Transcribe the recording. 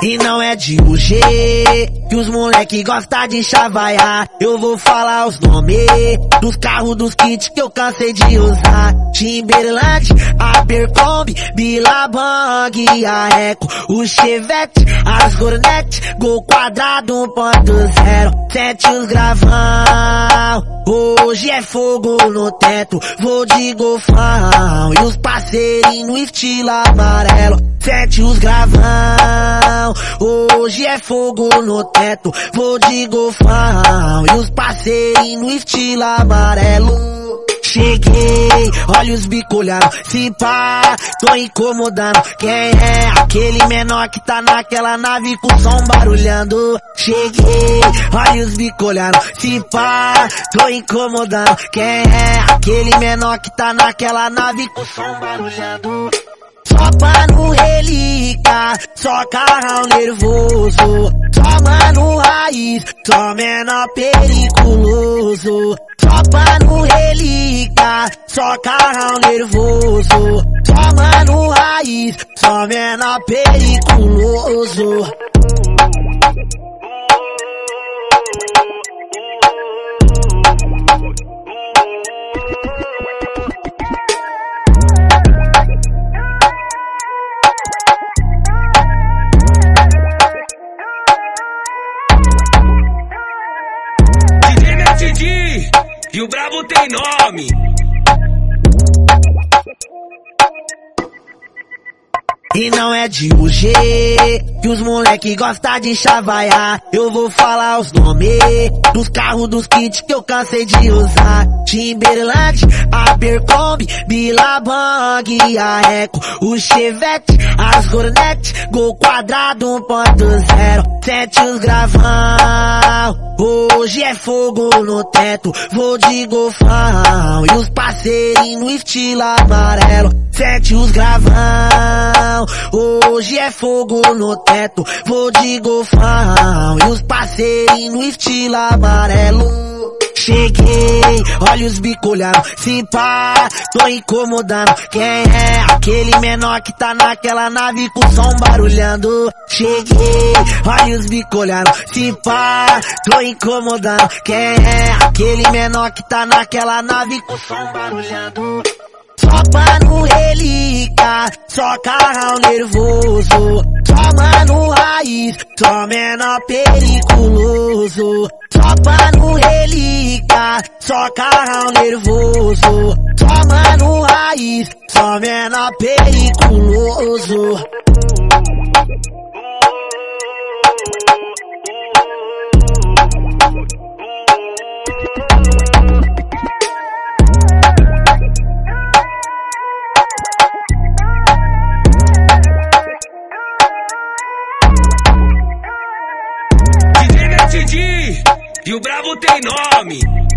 E não é de UG que os moleque gosta de chavaiar. Eu vou falar os nomes dos carros dos kits que eu cansei de usar. Timberland, Abercrombie, Billabong, a Eco, o Chevette, as Hornet, Gol quadrado 1.0, sete os gravão. Hoje é fogo no teto, vou de golfão e os parceirinhos no estilo amarelo, sete os gravão. Hoje é fogo no teto, vou de golfão e os parceiros no estilo amarelo. Cheguei, olha os bicolhados, se pá, tô incomodando. Quem é aquele menor que tá naquela nave com som barulhando? Cheguei, olha os bicolhados, se pá, tô incomodando. Quem é aquele menor que tá naquela nave com som barulhando? Só carrão nervoso. Só no raiz, só menor periculoso. Só pra no relíquia, só carrão nervoso. Só no raiz, só menor periculoso. E o brabo tem nome. E não é de UG que os moleque gosta de chavaiar. Eu vou falar os nomes dos carros dos kits que eu cansei de usar. Timberland, Abercrombie, Billabong, a o Chevette, as Hornet, Gol quadrado 1.0, sete os gravão. Hoje é fogo no teto, vou de golfão e os parceiros no estilo amarelo, sete os gravão. Hoje é fogo no teto, vou de golfão e os parceiros no estilo amarelo. Cheguei, olha os bicolhados, se pá, tô incomodando. Quem é aquele menor que tá naquela nave com som barulhando? Cheguei, olha os bicolhados, se pá, tô incomodando. Quem é aquele menor que tá naquela nave com som barulhando? Só no relíquia, só carrão nervoso. Só no raiz, só menor periculoso. Pra no relíquia, só carrão nervoso. Só no raiz, só menor periculoso. E o brabo tem nome.